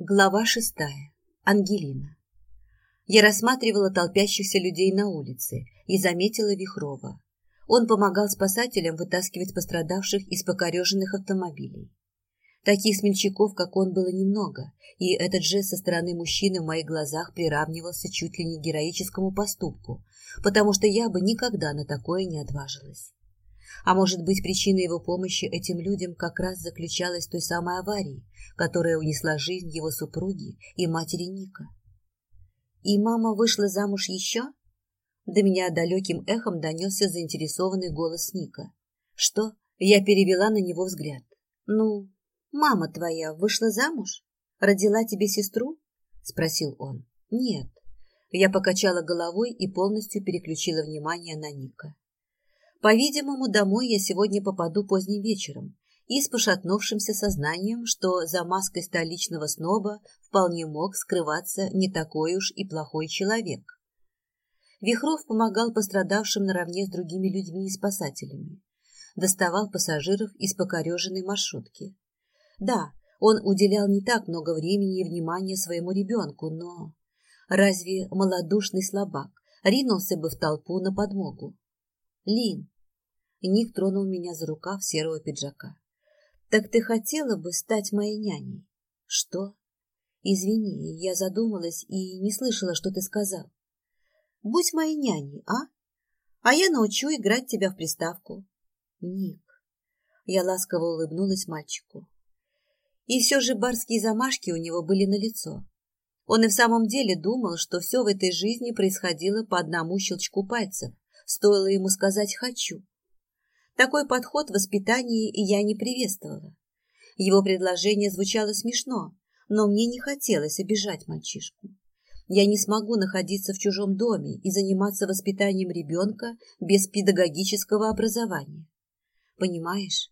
Глава шестая. Ангелина. Я рассматривала толпящихся людей на улице и заметила Вихрова. Он помогал спасателям вытаскивать пострадавших из покореженных автомобилей. Таких смельчаков, как он, было немного, и этот жест со стороны мужчины в моих глазах приравнивался чуть ли не героическому поступку, потому что я бы никогда на такое не отважилась. А может быть, причина его помощи этим людям как раз заключалась в той самой аварии, которая унесла жизнь его супруги и матери Ника. И мама вышла замуж еще? До меня далеким эхом донесся заинтересованный голос Ника. Что? Я перевела на него взгляд. Ну, мама твоя вышла замуж? Родила тебе сестру? Спросил он. Нет. Я покачала головой и полностью переключила внимание на Ника. По-видимому, домой я сегодня попаду поздним вечером и с пошатнувшимся сознанием, что за маской столичного сноба вполне мог скрываться не такой уж и плохой человек. Вихров помогал пострадавшим наравне с другими людьми и спасателями. Доставал пассажиров из покореженной маршрутки. Да, он уделял не так много времени и внимания своему ребенку, но... Разве малодушный слабак ринулся бы в толпу на подмогу? Лин. Ник тронул меня за рукав серого пиджака. Так ты хотела бы стать моей няней? Что? Извини, я задумалась и не слышала, что ты сказал. Будь моей няней, а? А я научу играть тебя в приставку. Ник. Я ласково улыбнулась мальчику. И все же барские замашки у него были налицо. Он и в самом деле думал, что все в этой жизни происходило по одному щелчку пальцев, стоило ему сказать «хочу». Такой подход в воспитании я не приветствовала. Его предложение звучало смешно, но мне не хотелось обижать мальчишку. Я не смогу находиться в чужом доме и заниматься воспитанием ребенка без педагогического образования. Понимаешь,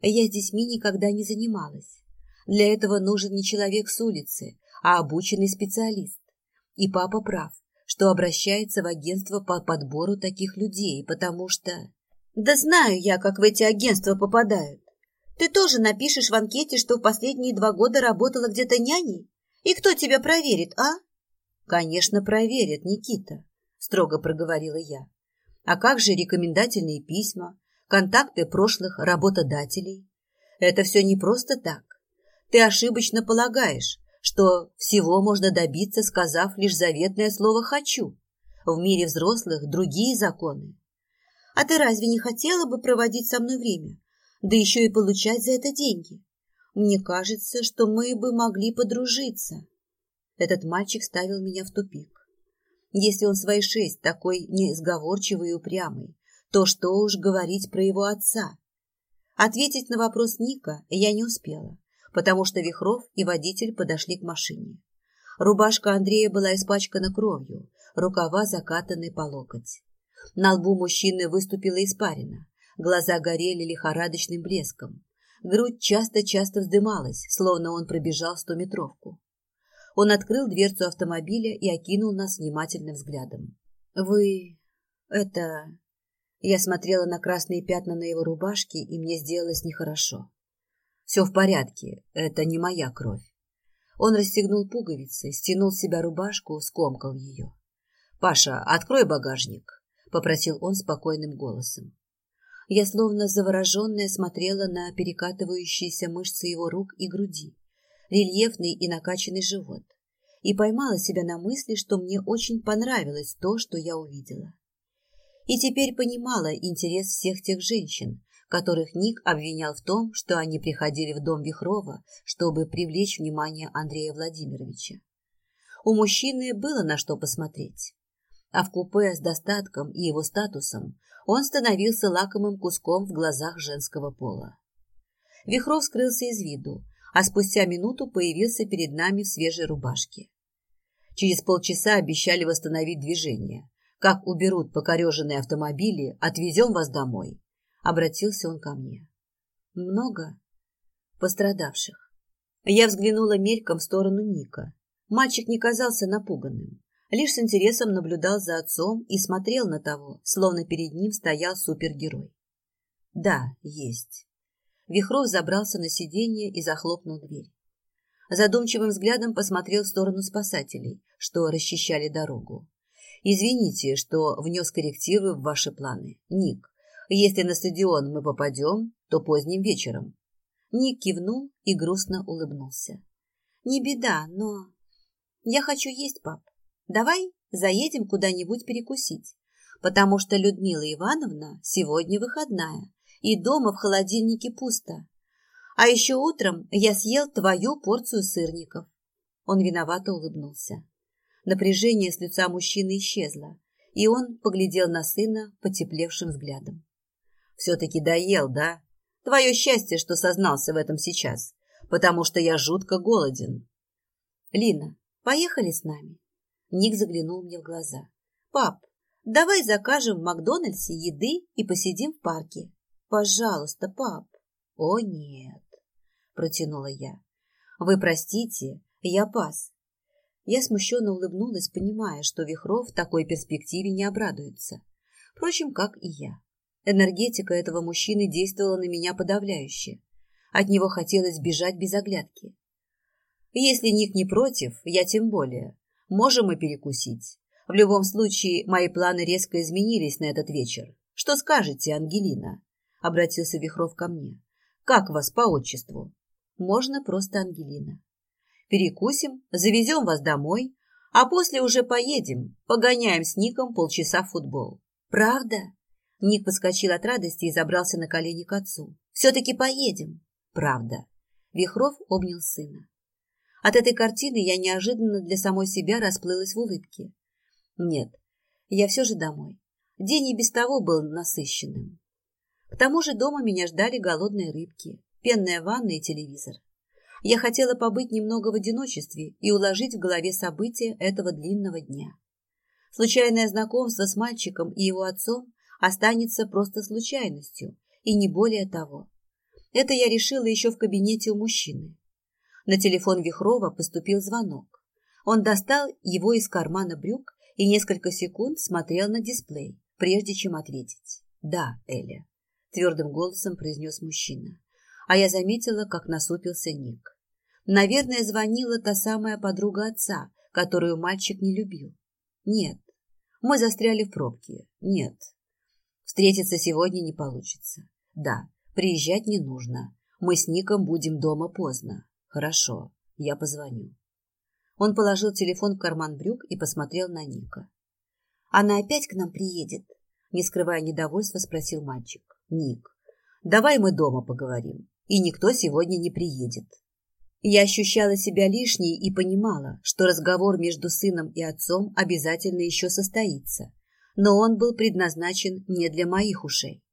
я с детьми никогда не занималась. Для этого нужен не человек с улицы, а обученный специалист. И папа прав что обращается в агентство по подбору таких людей, потому что... Да знаю я, как в эти агентства попадают. Ты тоже напишешь в анкете, что в последние два года работала где-то няней? И кто тебя проверит, а? Конечно, проверят, Никита, строго проговорила я. А как же рекомендательные письма, контакты прошлых работодателей? Это все не просто так. Ты ошибочно полагаешь, что всего можно добиться, сказав лишь заветное слово «хочу». В мире взрослых другие законы. А ты разве не хотела бы проводить со мной время? Да еще и получать за это деньги. Мне кажется, что мы бы могли подружиться. Этот мальчик ставил меня в тупик. Если он свои шесть такой несговорчивый и упрямый, то что уж говорить про его отца? Ответить на вопрос Ника я не успела потому что Вихров и водитель подошли к машине. Рубашка Андрея была испачкана кровью, рукава закатаны по локоть. На лбу мужчины выступила испарина, глаза горели лихорадочным блеском. Грудь часто-часто вздымалась, словно он пробежал стометровку. Он открыл дверцу автомобиля и окинул нас внимательным взглядом. «Вы... это...» Я смотрела на красные пятна на его рубашке, и мне сделалось нехорошо. Все в порядке, это не моя кровь. Он расстегнул пуговицы, стянул с себя рубашку, скомкал ее. «Паша, открой багажник», — попросил он спокойным голосом. Я словно завороженная смотрела на перекатывающиеся мышцы его рук и груди, рельефный и накачанный живот, и поймала себя на мысли, что мне очень понравилось то, что я увидела. И теперь понимала интерес всех тех женщин, которых Ник обвинял в том, что они приходили в дом Вихрова, чтобы привлечь внимание Андрея Владимировича. У мужчины было на что посмотреть. А в купе с достатком и его статусом он становился лакомым куском в глазах женского пола. Вихров скрылся из виду, а спустя минуту появился перед нами в свежей рубашке. Через полчаса обещали восстановить движение. Как уберут покореженные автомобили, отвезем вас домой. Обратился он ко мне. Много пострадавших. Я взглянула мельком в сторону Ника. Мальчик не казался напуганным, лишь с интересом наблюдал за отцом и смотрел на того, словно перед ним стоял супергерой. Да, есть. Вихров забрался на сиденье и захлопнул дверь. Задумчивым взглядом посмотрел в сторону спасателей, что расчищали дорогу. «Извините, что внес коррективы в ваши планы. Ник, если на стадион мы попадем, то поздним вечером». Ник кивнул и грустно улыбнулся. «Не беда, но...» «Я хочу есть, пап. Давай заедем куда-нибудь перекусить, потому что Людмила Ивановна сегодня выходная, и дома в холодильнике пусто. А еще утром я съел твою порцию сырников. Он виновато улыбнулся. Напряжение с лица мужчины исчезло, и он поглядел на сына потеплевшим взглядом. «Все-таки доел, да? Твое счастье, что сознался в этом сейчас, потому что я жутко голоден». «Лина, поехали с нами?» Ник заглянул мне в глаза. «Пап, давай закажем в Макдональдсе еды и посидим в парке. Пожалуйста, пап». «О, нет, протянула я. Вы простите, я пас. Я смущенно улыбнулась, понимая, что Вихров в такой перспективе не обрадуется. Впрочем, как и я. Энергетика этого мужчины действовала на меня подавляюще. От него хотелось бежать без оглядки. Если Ник не против, я тем более. Можем и перекусить. В любом случае, мои планы резко изменились на этот вечер. Что скажете, Ангелина? Обратился Вихров ко мне. Как вас по отчеству? можно просто Ангелина. Перекусим, завезем вас домой, а после уже поедем, погоняем с Ником полчаса в футбол. Правда? Ник подскочил от радости и забрался на колени к отцу. Все-таки поедем. Правда. Вихров обнял сына. От этой картины я неожиданно для самой себя расплылась в улыбке. Нет, я все же домой. День и без того был насыщенным. К тому же дома меня ждали голодные рыбки пенная ванна и телевизор. Я хотела побыть немного в одиночестве и уложить в голове события этого длинного дня. Случайное знакомство с мальчиком и его отцом останется просто случайностью, и не более того. Это я решила еще в кабинете у мужчины. На телефон Вихрова поступил звонок. Он достал его из кармана брюк и несколько секунд смотрел на дисплей, прежде чем ответить. «Да, Эля», – твердым голосом произнес мужчина а я заметила, как насупился Ник. Наверное, звонила та самая подруга отца, которую мальчик не любил. Нет, мы застряли в пробке. Нет, встретиться сегодня не получится. Да, приезжать не нужно. Мы с Ником будем дома поздно. Хорошо, я позвоню. Он положил телефон в карман брюк и посмотрел на Ника. «Она опять к нам приедет?» Не скрывая недовольства, спросил мальчик. «Ник, давай мы дома поговорим и никто сегодня не приедет. Я ощущала себя лишней и понимала, что разговор между сыном и отцом обязательно еще состоится, но он был предназначен не для моих ушей.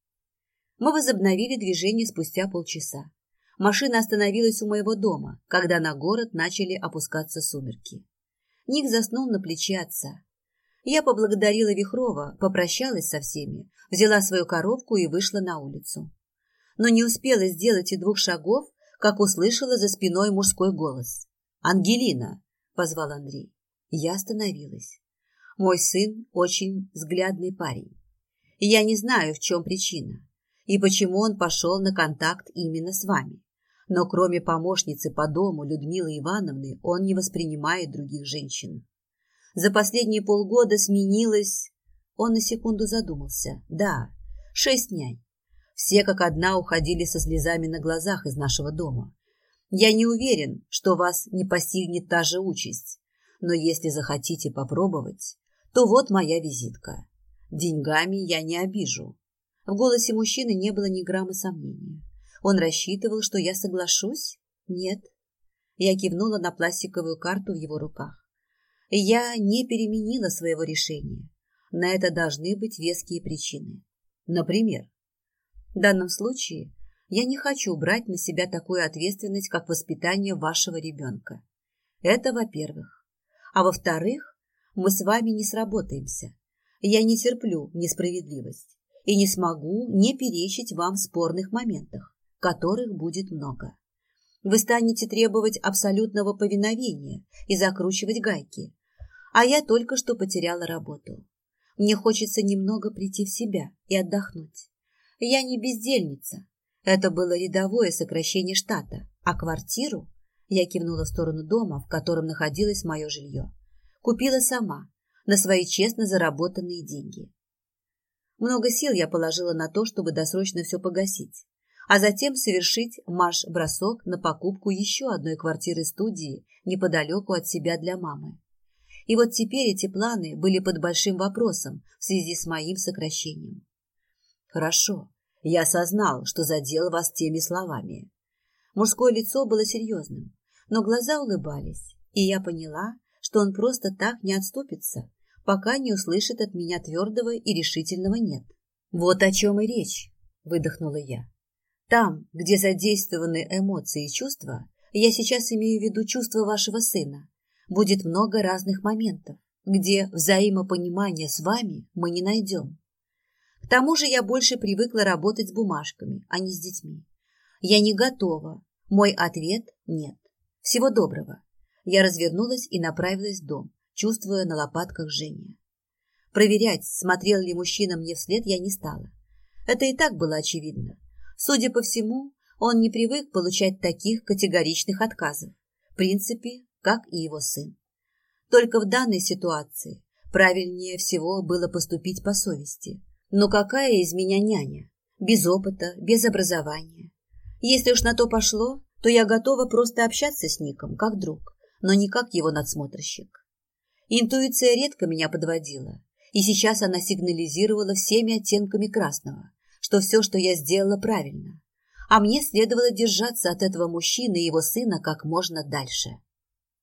Мы возобновили движение спустя полчаса. Машина остановилась у моего дома, когда на город начали опускаться сумерки. Ник заснул на плече отца. Я поблагодарила Вихрова, попрощалась со всеми, взяла свою коробку и вышла на улицу но не успела сделать и двух шагов, как услышала за спиной мужской голос. «Ангелина!» – позвал Андрей. Я остановилась. Мой сын очень взглядный парень. я не знаю, в чем причина и почему он пошел на контакт именно с вами. Но кроме помощницы по дому Людмилы Ивановны он не воспринимает других женщин. За последние полгода сменилось... Он на секунду задумался. Да, шесть нянь. Все как одна уходили со слезами на глазах из нашего дома. Я не уверен, что вас не постигнет та же участь. Но если захотите попробовать, то вот моя визитка. Деньгами я не обижу. В голосе мужчины не было ни грамма сомнения. Он рассчитывал, что я соглашусь? Нет. Я кивнула на пластиковую карту в его руках. Я не переменила своего решения. На это должны быть веские причины. Например, в данном случае я не хочу брать на себя такую ответственность, как воспитание вашего ребенка. Это во-первых. А во-вторых, мы с вами не сработаемся. Я не терплю несправедливость и не смогу не перечить вам в спорных моментах, которых будет много. Вы станете требовать абсолютного повиновения и закручивать гайки, а я только что потеряла работу. Мне хочется немного прийти в себя и отдохнуть. Я не бездельница. Это было рядовое сокращение штата, а квартиру Я кивнула в сторону дома, в котором находилось мое жилье. Купила сама, на свои честно заработанные деньги. Много сил я положила на то, чтобы досрочно все погасить, а затем совершить марш-бросок на покупку еще одной квартиры-студии неподалеку от себя для мамы. И вот теперь эти планы были под большим вопросом в связи с моим сокращением. Хорошо, я осознал, что задел вас теми словами. Мужское лицо было серьезным, но глаза улыбались, и я поняла, что он просто так не отступится, пока не услышит от меня твердого и решительного «нет». «Вот о чем и речь», — выдохнула я. «Там, где задействованы эмоции и чувства, я сейчас имею в виду чувства вашего сына, будет много разных моментов, где взаимопонимания с вами мы не найдем. К тому же я больше привыкла работать с бумажками, а не с детьми. Я не готова. Мой ответ – нет. Всего доброго. Я развернулась и направилась в дом, чувствуя на лопатках жжение. Проверять, смотрел ли мужчина мне вслед, я не стала. Это и так было очевидно. Судя по всему, он не привык получать таких категоричных отказов. В принципе, как и его сын. Только в данной ситуации правильнее всего было поступить по совести. Но какая из меня няня? Без опыта, без образования. Если уж на то пошло, то я готова просто общаться с Ником, как друг, но не как его надсмотрщик. Интуиция редко меня подводила, и сейчас она сигнализировала всеми оттенками красного, что все, что я сделала, правильно. А мне следовало держаться от этого мужчины и его сына как можно дальше.